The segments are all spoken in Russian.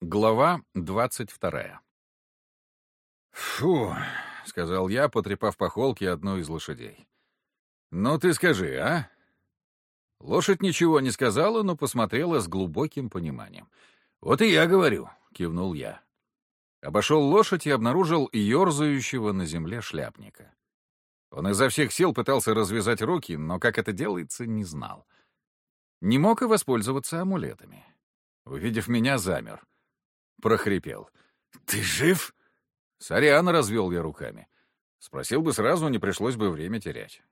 Глава двадцать вторая. «Фу», — сказал я, потрепав по холке одну из лошадей. «Ну ты скажи, а?» Лошадь ничего не сказала, но посмотрела с глубоким пониманием. «Вот и я говорю», — кивнул я. Обошел лошадь и обнаружил ерзающего на земле шляпника. Он изо всех сил пытался развязать руки, но как это делается, не знал. Не мог и воспользоваться амулетами. Увидев меня, замер — прохрипел. «Ты жив?» Сорян, развел я руками. Спросил бы сразу, не пришлось бы время терять.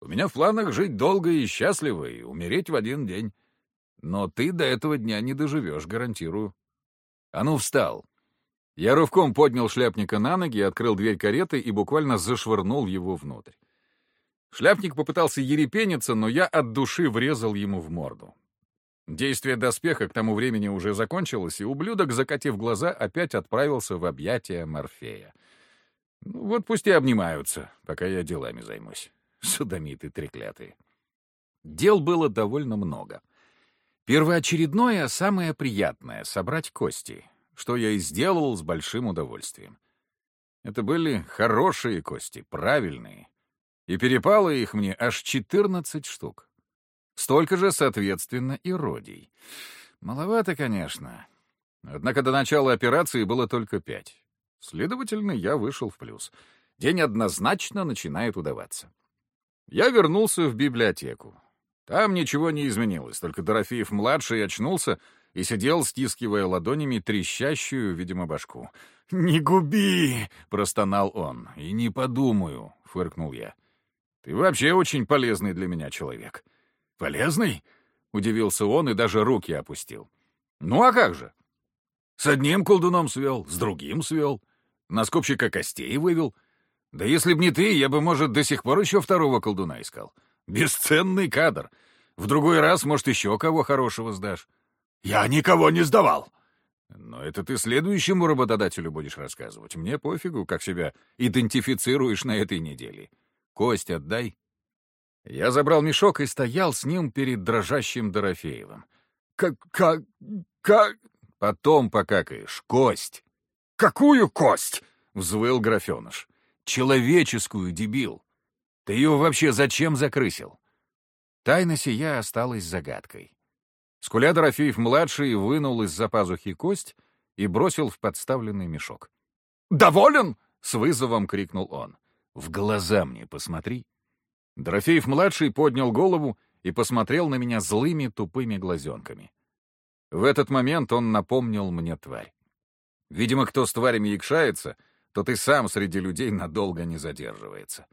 У меня в планах жить долго и счастливо и умереть в один день. Но ты до этого дня не доживешь, гарантирую. А ну, встал. Я рывком поднял шляпника на ноги, открыл дверь кареты и буквально зашвырнул его внутрь. Шляпник попытался ерепениться, но я от души врезал ему в морду. Действие доспеха к тому времени уже закончилось, и ублюдок, закатив глаза, опять отправился в объятия Морфея. Ну, вот пусть и обнимаются, пока я делами займусь. Судомиты треклятые. Дел было довольно много. Первоочередное, самое приятное — собрать кости, что я и сделал с большим удовольствием. Это были хорошие кости, правильные. И перепало их мне аж 14 штук. Столько же, соответственно, и родий. Маловато, конечно. Однако до начала операции было только пять. Следовательно, я вышел в плюс. День однозначно начинает удаваться. Я вернулся в библиотеку. Там ничего не изменилось, только Дорофеев-младший очнулся и сидел, стискивая ладонями трещащую, видимо, башку. «Не губи!» — простонал он. «И не подумаю», — фыркнул я. «Ты вообще очень полезный для меня человек. «Полезный?» — удивился он и даже руки опустил. «Ну а как же? С одним колдуном свел, с другим свел, на скупщика костей вывел. Да если б не ты, я бы, может, до сих пор еще второго колдуна искал. Бесценный кадр. В другой раз, может, еще кого хорошего сдашь». «Я никого не сдавал!» «Но это ты следующему работодателю будешь рассказывать. Мне пофигу, как себя идентифицируешь на этой неделе. Кость отдай, я забрал мешок и стоял с ним перед дрожащим Дорофеевым. «Как... как... как...» «Потом покакаешь. Кость!» «Какую кость?» — взвыл графеныш. «Человеческую, дебил! Ты ее вообще зачем закрысил?» Тайна сия осталась загадкой. Скуля Дорофеев-младший вынул из-за пазухи кость и бросил в подставленный мешок. «Доволен?» — с вызовом крикнул он. «В глаза мне посмотри!» Дорофеев-младший поднял голову и посмотрел на меня злыми тупыми глазенками. В этот момент он напомнил мне тварь. Видимо, кто с тварями якшается, тот и сам среди людей надолго не задерживается.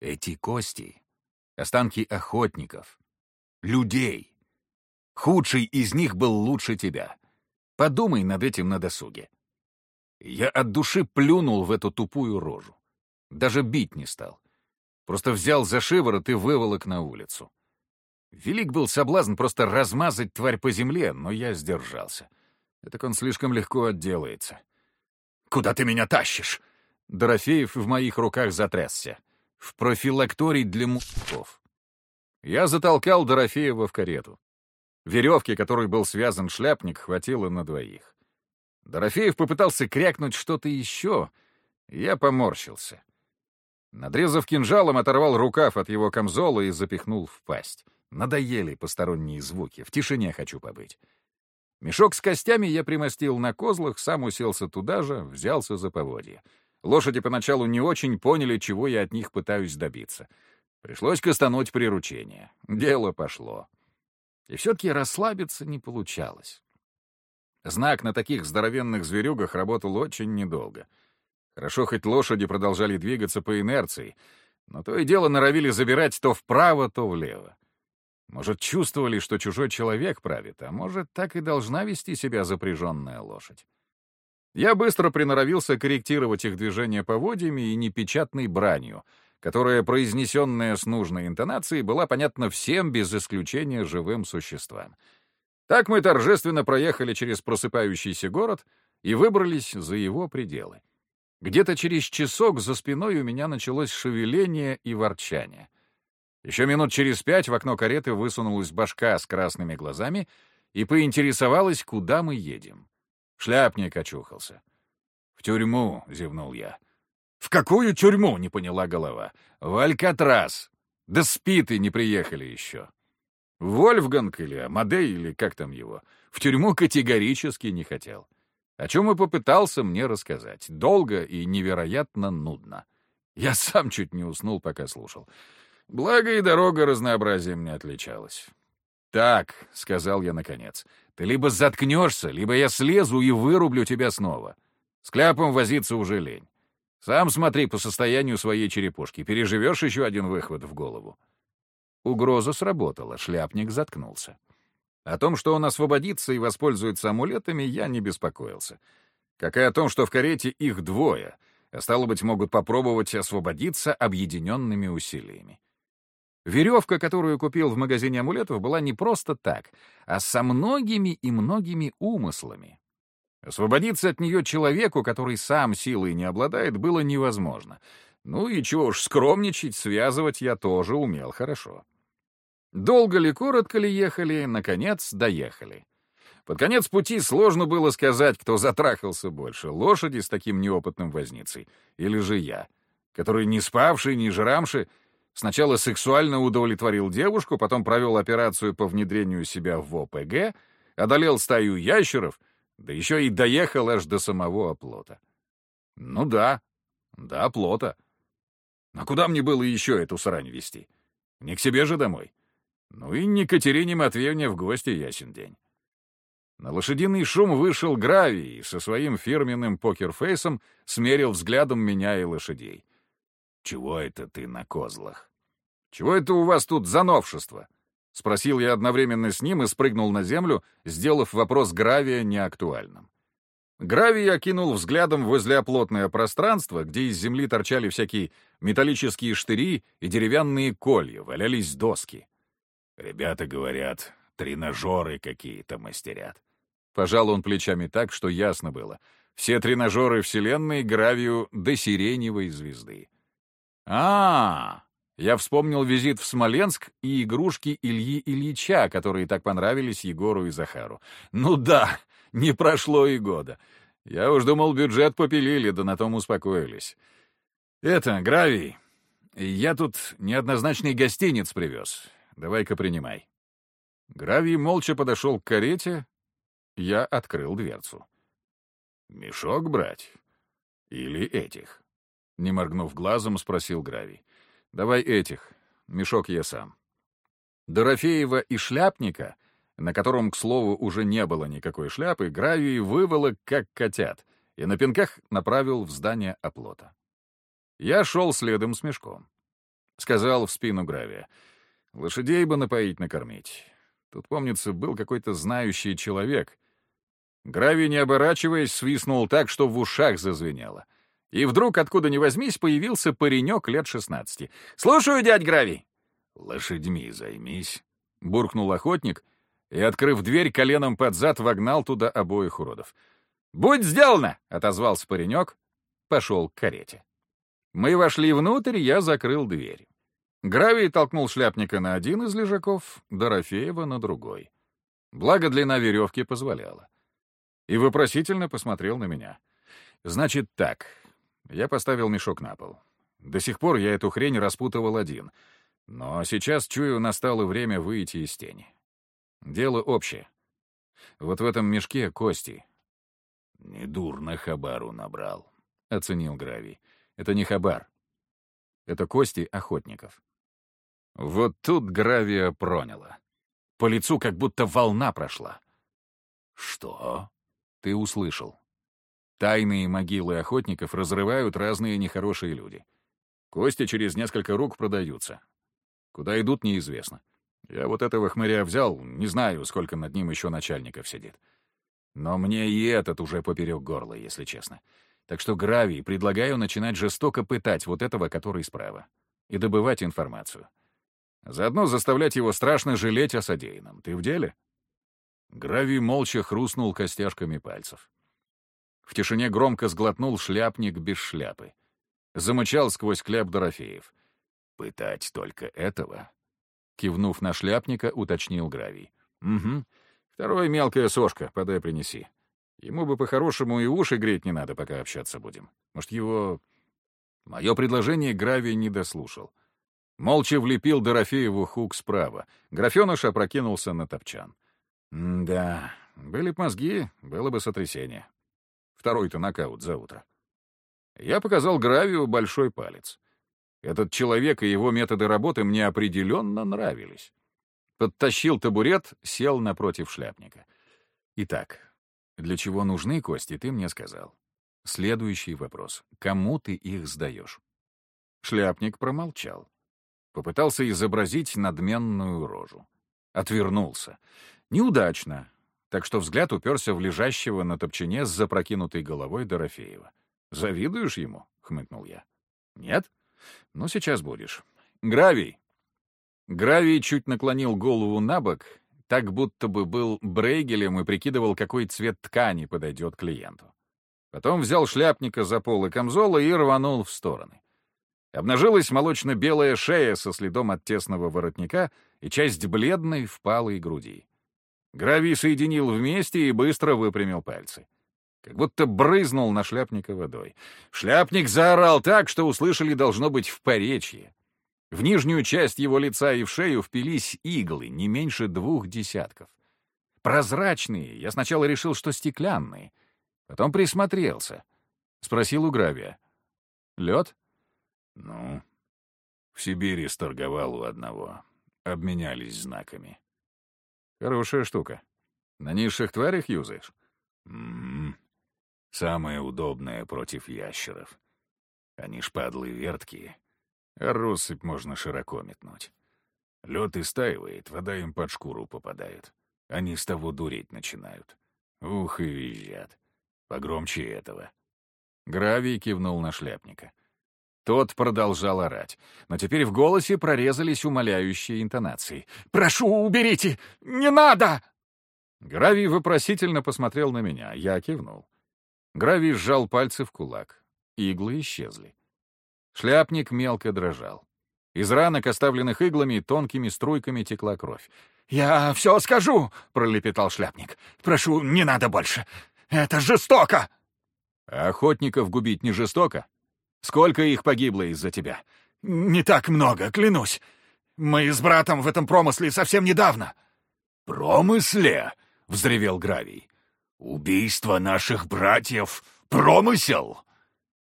Эти кости — останки охотников, людей. Худший из них был лучше тебя. Подумай над этим на досуге. Я от души плюнул в эту тупую рожу. Даже бить не стал. Просто взял за шиворот и выволок на улицу. Велик был соблазн просто размазать тварь по земле, но я сдержался. Так он слишком легко отделается. «Куда ты меня тащишь?» Дорофеев в моих руках затрясся. «В профилакторий для мужиков». Я затолкал Дорофеева в карету. Веревки, которой был связан шляпник, хватило на двоих. Дорофеев попытался крякнуть что-то еще. Я поморщился. Надрезав кинжалом, оторвал рукав от его камзола и запихнул в пасть. Надоели посторонние звуки, в тишине хочу побыть. Мешок с костями я примостил на козлах, сам уселся туда же, взялся за поводья. Лошади поначалу не очень поняли, чего я от них пытаюсь добиться. Пришлось кастануть приручение. Дело пошло. И все-таки расслабиться не получалось. Знак на таких здоровенных зверюгах работал очень недолго — Хорошо, хоть лошади продолжали двигаться по инерции, но то и дело норовили забирать то вправо, то влево. Может, чувствовали, что чужой человек правит, а может, так и должна вести себя запряженная лошадь. Я быстро приноровился корректировать их движение поводьями и непечатной бранью, которая, произнесенная с нужной интонацией, была понятна всем без исключения живым существам. Так мы торжественно проехали через просыпающийся город и выбрались за его пределы. Где-то через часок за спиной у меня началось шевеление и ворчание. Еще минут через пять в окно кареты высунулась башка с красными глазами и поинтересовалась, куда мы едем. Шляпник очухался. «В тюрьму», — зевнул я. «В какую тюрьму?» — не поняла голова. «В Алькатрас. Да спит и не приехали еще». Вольфганг или Амадей, или как там его, в тюрьму категорически не хотел. О чем и попытался мне рассказать. Долго и невероятно нудно. Я сам чуть не уснул, пока слушал. Благо и дорога разнообразием не отличалась. «Так», — сказал я наконец, — «ты либо заткнешься, либо я слезу и вырублю тебя снова. С кляпом возиться уже лень. Сам смотри по состоянию своей черепушки, переживешь еще один выхват в голову». Угроза сработала, шляпник заткнулся. О том, что он освободится и воспользуется амулетами, я не беспокоился. Как и о том, что в карете их двое, а стало быть, могут попробовать освободиться объединенными усилиями. Веревка, которую купил в магазине амулетов, была не просто так, а со многими и многими умыслами. Освободиться от нее человеку, который сам силой не обладает, было невозможно. Ну и чего уж скромничать, связывать я тоже умел хорошо. Долго ли, коротко ли ехали, наконец доехали. Под конец пути сложно было сказать, кто затрахался больше, лошади с таким неопытным возницей, или же я, который не спавший, не жрамший, сначала сексуально удовлетворил девушку, потом провел операцию по внедрению себя в ОПГ, одолел стаю ящеров, да еще и доехал аж до самого оплота. Ну да, до оплота. А куда мне было еще эту срань вести? Не к себе же домой. Ну и не Катерине Матвеевне в гости ясен день. На лошадиный шум вышел Гравий и со своим фирменным покерфейсом смерил взглядом меня и лошадей. «Чего это ты на козлах? Чего это у вас тут за новшество?» — спросил я одновременно с ним и спрыгнул на землю, сделав вопрос Гравия неактуальным. Гравий окинул взглядом возле оплотное пространство, где из земли торчали всякие металлические штыри и деревянные колья, валялись доски. Ребята говорят, тренажеры какие-то мастерят. Пожал он плечами так, что ясно было. Все тренажеры Вселенной гравию до сиреневой звезды. а, -а, -а Я вспомнил визит в Смоленск и игрушки Ильи Ильича, которые так понравились Егору и Захару. Ну да, не прошло и года. Я уж думал, бюджет попилили, да на том успокоились. Это, Гравий, я тут неоднозначный гостиниц привез. Давай-ка принимай». Гравий молча подошел к карете. Я открыл дверцу. «Мешок брать? Или этих?» Не моргнув глазом, спросил Гравий. «Давай этих. Мешок я сам». Дорофеева и шляпника, на котором, к слову, уже не было никакой шляпы, Гравий выволок, как котят, и на пинках направил в здание оплота. Я шел следом с мешком. Сказал в спину Гравия — Лошадей бы напоить, накормить. Тут, помнится, был какой-то знающий человек. Гравий, не оборачиваясь, свистнул так, что в ушах зазвенело. И вдруг, откуда ни возьмись, появился паренек лет шестнадцати. «Слушаю, дядь Гравий!» «Лошадьми займись», — буркнул охотник и, открыв дверь, коленом под зад вогнал туда обоих уродов. «Будь сделано!» — отозвался паренек, пошел к карете. Мы вошли внутрь, я закрыл дверь. Гравий толкнул шляпника на один из лежаков, Дорофеева на другой. Благо длина веревки позволяла. И вопросительно посмотрел на меня. «Значит так». Я поставил мешок на пол. До сих пор я эту хрень распутывал один. Но сейчас, чую, настало время выйти из тени. Дело общее. Вот в этом мешке кости. «Недурно хабару набрал», — оценил Гравий. «Это не хабар. Это кости охотников. Вот тут гравия проняло. По лицу как будто волна прошла. «Что?» — ты услышал. Тайные могилы охотников разрывают разные нехорошие люди. Кости через несколько рук продаются. Куда идут, неизвестно. Я вот этого хмыря взял, не знаю, сколько над ним еще начальников сидит. Но мне и этот уже поперек горла, если честно. Так что, Гравий, предлагаю начинать жестоко пытать вот этого, который справа, и добывать информацию. Заодно заставлять его страшно жалеть о содеянном. Ты в деле?» Грави молча хрустнул костяшками пальцев. В тишине громко сглотнул шляпник без шляпы. Замычал сквозь кляп Дорофеев. «Пытать только этого?» Кивнув на шляпника, уточнил Гравий. «Угу. Второе мелкая сошка, подай принеси. Ему бы по-хорошему и уши греть не надо, пока общаться будем. Может, его... Мое предложение Гравий не дослушал. Молча влепил Дорофееву хук справа. Графеныш опрокинулся на топчан. да, были б мозги, было бы сотрясение. Второй-то нокаут за утро. Я показал Гравию большой палец. Этот человек и его методы работы мне определенно нравились. Подтащил табурет, сел напротив шляпника. Итак, для чего нужны кости, ты мне сказал. Следующий вопрос. Кому ты их сдаешь? Шляпник промолчал. Попытался изобразить надменную рожу. Отвернулся. Неудачно, так что взгляд уперся в лежащего на топчине с запрокинутой головой Дорофеева. «Завидуешь ему?» — хмыкнул я. «Нет? Ну, сейчас будешь. Гравий!» Гравий чуть наклонил голову на бок, так будто бы был брейгелем и прикидывал, какой цвет ткани подойдет клиенту. Потом взял шляпника за полы камзола и рванул в стороны. Обнажилась молочно-белая шея со следом от тесного воротника и часть бледной впалой груди. Гравий соединил вместе и быстро выпрямил пальцы. Как будто брызнул на шляпника водой. Шляпник заорал так, что услышали, должно быть, в поречье. В нижнюю часть его лица и в шею впились иглы, не меньше двух десятков. Прозрачные, я сначала решил, что стеклянные. Потом присмотрелся. Спросил у Гравия. «Лед?» «Ну, в Сибири сторговал у одного. Обменялись знаками». «Хорошая штука. На низших тварях юзаешь?» «М-м-м. Самое удобное против ящеров. Они шпадлы верткие, а россыпь можно широко метнуть. Лед истаивает, вода им под шкуру попадает. Они с того дуреть начинают. Ух и визжат. Погромче этого. Гравий кивнул на шляпника. Тот продолжал орать, но теперь в голосе прорезались умоляющие интонации. «Прошу, уберите! Не надо!» Гравий вопросительно посмотрел на меня. Я кивнул. Гравий сжал пальцы в кулак. Иглы исчезли. Шляпник мелко дрожал. Из ранок, оставленных иглами, тонкими струйками текла кровь. «Я все скажу!» — пролепетал шляпник. «Прошу, не надо больше! Это жестоко!» «Охотников губить не жестоко? Сколько их погибло из-за тебя?» «Не так много, клянусь. Мы с братом в этом промысле совсем недавно». «Промысле?» — взревел Гравий. «Убийство наших братьев — промысел!»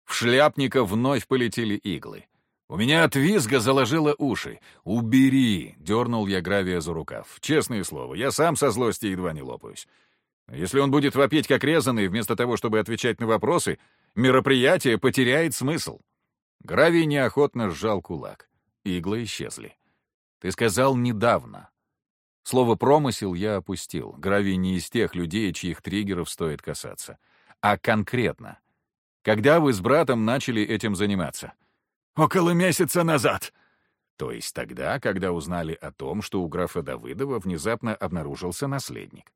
В шляпника вновь полетели иглы. У меня от визга заложило уши. «Убери!» — дернул я Гравия за рукав. Честное слово, я сам со злости едва не лопаюсь. Если он будет вопить как резанный, вместо того, чтобы отвечать на вопросы, мероприятие потеряет смысл. Гравий неохотно сжал кулак. Иглы исчезли. Ты сказал «недавно». Слово «промысел» я опустил. Гравий не из тех людей, чьих триггеров стоит касаться. А конкретно — когда вы с братом начали этим заниматься? Около месяца назад. То есть тогда, когда узнали о том, что у графа Давыдова внезапно обнаружился наследник.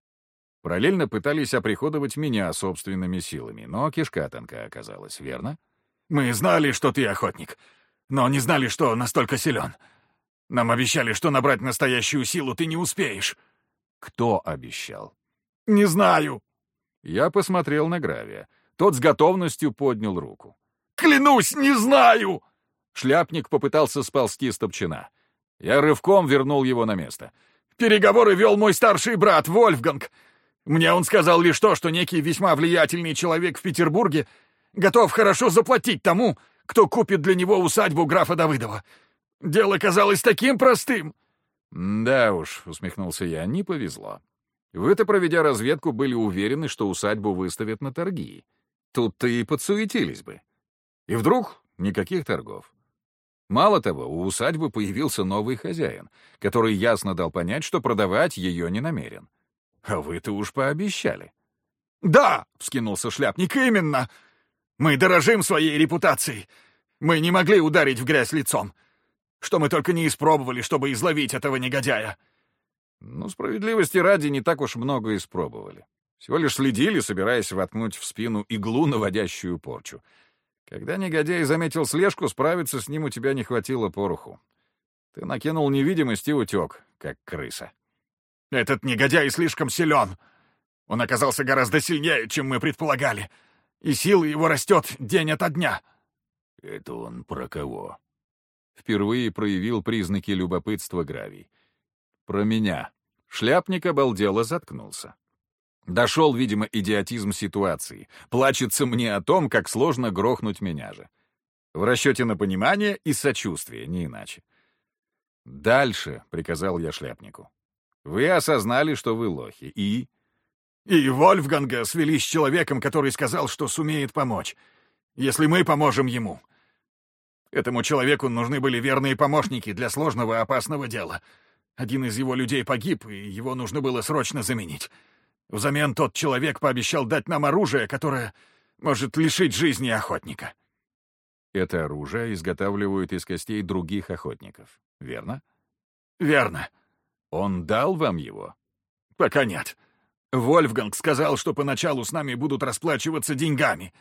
Параллельно пытались оприходовать меня собственными силами, но кишка тонка оказалась, верно? Мы знали, что ты охотник, но не знали, что настолько силен. Нам обещали, что набрать настоящую силу ты не успеешь. Кто обещал? Не знаю. Я посмотрел на Гравия. Тот с готовностью поднял руку. «Клянусь, не знаю!» Шляпник попытался сползти с топчина. Я рывком вернул его на место. «Переговоры вел мой старший брат, Вольфганг. Мне он сказал лишь то, что некий весьма влиятельный человек в Петербурге готов хорошо заплатить тому, кто купит для него усадьбу графа Давыдова. Дело казалось таким простым». «Да уж», — усмехнулся я, — «не повезло. Вы-то, проведя разведку, были уверены, что усадьбу выставят на торги. Тут-то и подсуетились бы. И вдруг никаких торгов. Мало того, у усадьбы появился новый хозяин, который ясно дал понять, что продавать ее не намерен. А вы-то уж пообещали. «Да!» — вскинулся шляпник. «Именно! Мы дорожим своей репутацией. Мы не могли ударить в грязь лицом. Что мы только не испробовали, чтобы изловить этого негодяя!» Ну, справедливости ради, не так уж много испробовали. Всего лишь следили, собираясь воткнуть в спину иглу, наводящую порчу. Когда негодяй заметил слежку, справиться с ним у тебя не хватило пороху. Ты накинул невидимость и утек, как крыса. «Этот негодяй слишком силен. Он оказался гораздо сильнее, чем мы предполагали, и сила его растет день ото дня». «Это он про кого?» Впервые проявил признаки любопытства Гравий. «Про меня». Шляпник обалдело заткнулся. Дошел, видимо, идиотизм ситуации. Плачется мне о том, как сложно грохнуть меня же. В расчете на понимание и сочувствие, не иначе. «Дальше», — приказал я шляпнику. «Вы осознали, что вы лохи, и...» «И Вольфганга свели с человеком, который сказал, что сумеет помочь, если мы поможем ему. Этому человеку нужны были верные помощники для сложного опасного дела. Один из его людей погиб, и его нужно было срочно заменить. Взамен тот человек пообещал дать нам оружие, которое может лишить жизни охотника». Это оружие изготавливают из костей других охотников, верно? Верно. Он дал вам его? Пока нет. Вольфганг сказал, что поначалу с нами будут расплачиваться деньгами.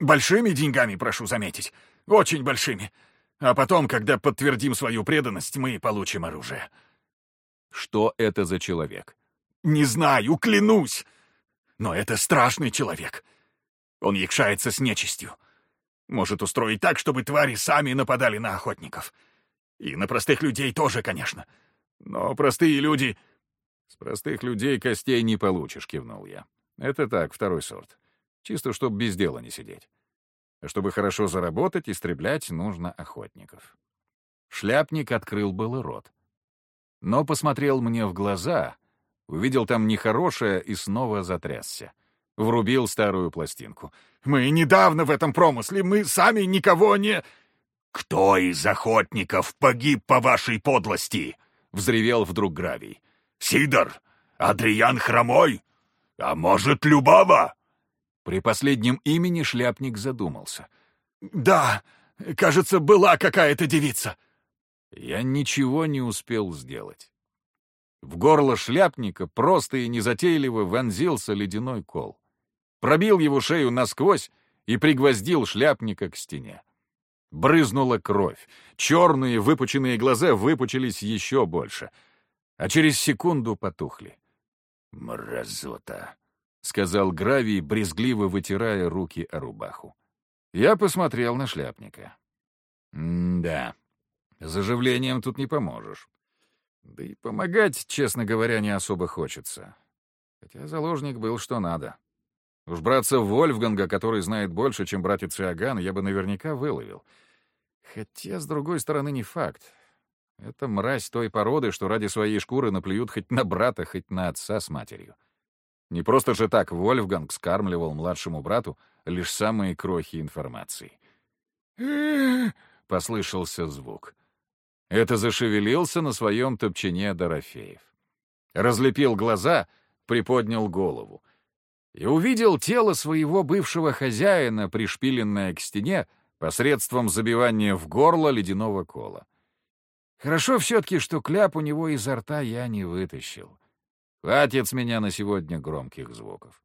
Большими деньгами, прошу заметить. Очень большими. А потом, когда подтвердим свою преданность, мы получим оружие. Что это за человек? Не знаю, клянусь. Но это страшный человек. Он якшается с нечистью. Может устроить так, чтобы твари сами нападали на охотников. И на простых людей тоже, конечно. Но простые люди... С простых людей костей не получишь, кивнул я. Это так, второй сорт. Чисто, чтобы без дела не сидеть. А чтобы хорошо заработать, истреблять нужно охотников. Шляпник открыл был рот. Но посмотрел мне в глаза, увидел там нехорошее и снова затрясся. Врубил старую пластинку. «Мы недавно в этом промысле, мы сами никого не...» «Кто из охотников погиб по вашей подлости?» — взревел вдруг Гравий. «Сидор? Адриан Хромой? А может, Любава?» При последнем имени шляпник задумался. «Да, кажется, была какая-то девица». Я ничего не успел сделать. В горло шляпника просто и незатейливо вонзился ледяной кол пробил его шею насквозь и пригвоздил шляпника к стене. Брызнула кровь. Черные выпученные глаза выпучились еще больше, а через секунду потухли. «Мразота», — сказал Гравий, брезгливо вытирая руки о рубаху. Я посмотрел на шляпника. «Да, заживлением тут не поможешь. Да и помогать, честно говоря, не особо хочется. Хотя заложник был что надо. Уж братца Вольфганга, который знает больше, чем братец Иоганн, я бы наверняка выловил. Хотя, с другой стороны, не факт. Это мразь той породы, что ради своей шкуры наплюют хоть на брата, хоть на отца с матерью. Не просто же так Вольфганг скармливал младшему брату лишь самые крохи информации. послышался звук. Это зашевелился на своем топчине Дорофеев. Разлепил глаза, приподнял голову — и увидел тело своего бывшего хозяина, пришпиленное к стене посредством забивания в горло ледяного кола. Хорошо все-таки, что кляп у него изо рта я не вытащил. Хватит с меня на сегодня громких звуков.